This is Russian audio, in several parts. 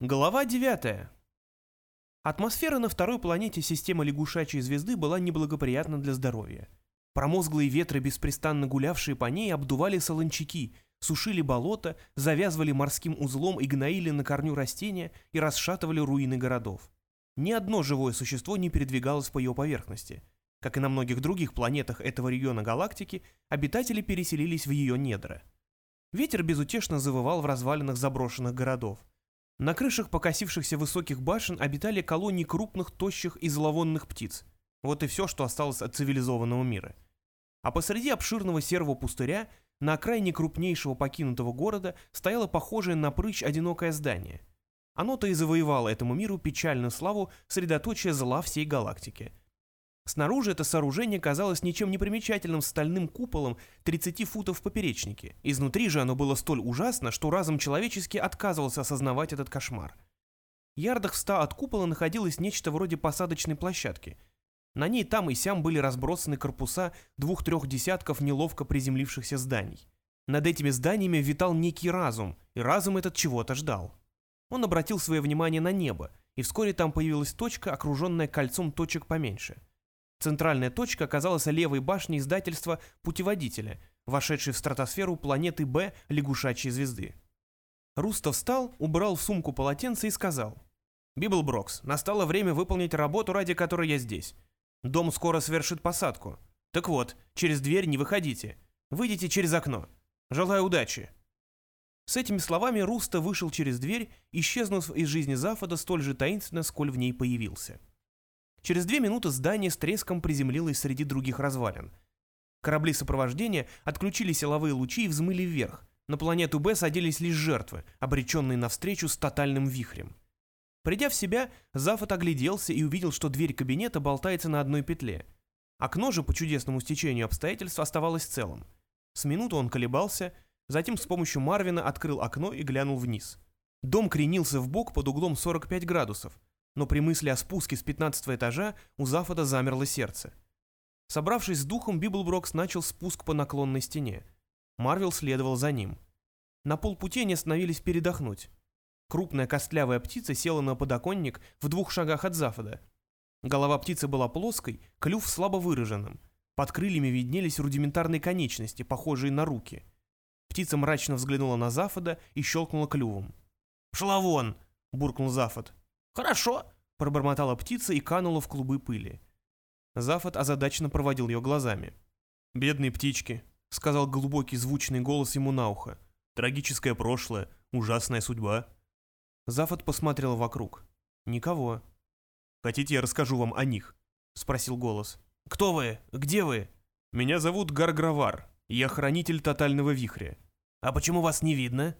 Глава 9. Атмосфера на второй планете системы лягушачьей звезды была неблагоприятна для здоровья. Промозглые ветры, беспрестанно гулявшие по ней, обдували солончаки, сушили болото, завязывали морским узлом и гноили на корню растения и расшатывали руины городов. Ни одно живое существо не передвигалось по ее поверхности. Как и на многих других планетах этого региона галактики, обитатели переселились в ее недра. Ветер безутешно завывал в развалинах заброшенных городов. На крышах покосившихся высоких башен обитали колонии крупных, тощих и зловонных птиц. Вот и все, что осталось от цивилизованного мира. А посреди обширного серого пустыря, на окраине крупнейшего покинутого города, стояло похожее на прыщ одинокое здание. Оно-то и завоевало этому миру печальную славу средоточия зла всей галактики – Снаружи это сооружение казалось ничем не примечательным стальным куполом 30 футов в поперечнике. Изнутри же оно было столь ужасно, что разум человеческий отказывался осознавать этот кошмар. Ярдах в ста от купола находилось нечто вроде посадочной площадки. На ней там и сям были разбросаны корпуса двух-трех десятков неловко приземлившихся зданий. Над этими зданиями витал некий разум, и разум этот чего-то ждал. Он обратил свое внимание на небо, и вскоре там появилась точка, окруженная кольцом точек поменьше – Центральная точка оказалась левой башней издательства «Путеводителя», вошедшей в стратосферу планеты Б лягушачьей звезды. Руста встал, убрал в сумку полотенце и сказал. «Библброкс, настало время выполнить работу, ради которой я здесь. Дом скоро совершит посадку. Так вот, через дверь не выходите. Выйдите через окно. Желаю удачи». С этими словами Руста вышел через дверь, исчезнув из жизни Зафода столь же таинственно, сколь в ней появился. Через две минуты здание с треском приземлилось среди других развалин. Корабли сопровождения отключили силовые лучи и взмыли вверх. На планету Б садились лишь жертвы, обреченные навстречу с тотальным вихрем. Придя в себя, Зафот огляделся и увидел, что дверь кабинета болтается на одной петле. Окно же, по чудесному стечению обстоятельств, оставалось целым. С минуту он колебался, затем с помощью Марвина открыл окно и глянул вниз. Дом кренился в бок под углом 45 градусов, но при мысли о спуске с 15 этажа у Зафода замерло сердце. Собравшись с духом, Библброкс начал спуск по наклонной стене. Марвин следовал за ним. На полпути они остановились передохнуть. Крупная костлявая птица села на подоконник в двух шагах от Зафода. Голова птицы была плоской, клюв слабо выраженным. Под крыльями виднелись рудиментарные конечности, похожие на руки. Птица мрачно взглянула на Зафода и щелкнула клювом. «Пшла вон!» — буркнул Зафод. «Хорошо», — пробормотала птица и канула в клубы пыли. Зафот озадаченно проводил ее глазами. «Бедные птички», — сказал глубокий звучный голос ему на ухо. «Трагическое прошлое, ужасная судьба». Зафот посмотрел вокруг. «Никого». «Хотите, я расскажу вам о них?» — спросил голос. «Кто вы? Где вы?» «Меня зовут Гаргравар. Я хранитель тотального вихря». «А почему вас не видно?»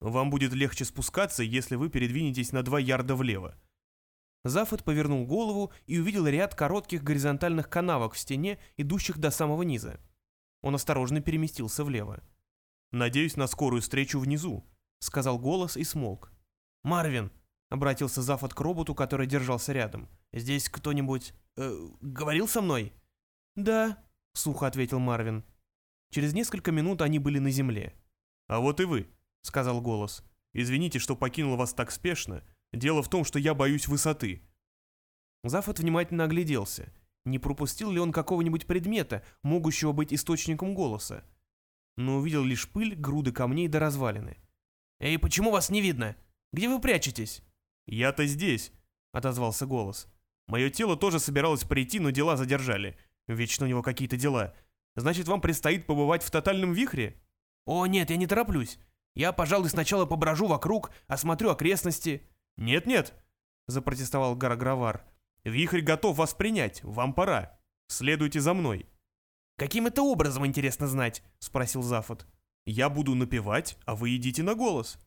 Вам будет легче спускаться, если вы передвинетесь на два ярда влево. Зафот повернул голову и увидел ряд коротких горизонтальных канавок в стене, идущих до самого низа. Он осторожно переместился влево. «Надеюсь на скорую встречу внизу», — сказал голос и смолк. «Марвин», — обратился Зафот к роботу, который держался рядом. «Здесь кто-нибудь э, говорил со мной?» «Да», — сухо ответил Марвин. Через несколько минут они были на земле. «А вот и вы», — сказал голос. «Извините, что покинул вас так спешно. Дело в том, что я боюсь высоты». Зафот внимательно огляделся. Не пропустил ли он какого-нибудь предмета, могущего быть источником голоса? Но увидел лишь пыль, груды камней до развалины. «Эй, почему вас не видно? Где вы прячетесь?» «Я-то здесь», — отозвался голос. «Мое тело тоже собиралось прийти, но дела задержали. Вечно у него какие-то дела. Значит, вам предстоит побывать в тотальном вихре?» «О, нет, я не тороплюсь. Я, пожалуй, сначала поброжу вокруг, осмотрю окрестности». «Нет-нет», — запротестовал Гарагравар. «Вихрь готов вас принять, вам пора. Следуйте за мной». «Каким это образом, интересно знать?» — спросил Зафот. «Я буду напевать, а вы идите на голос».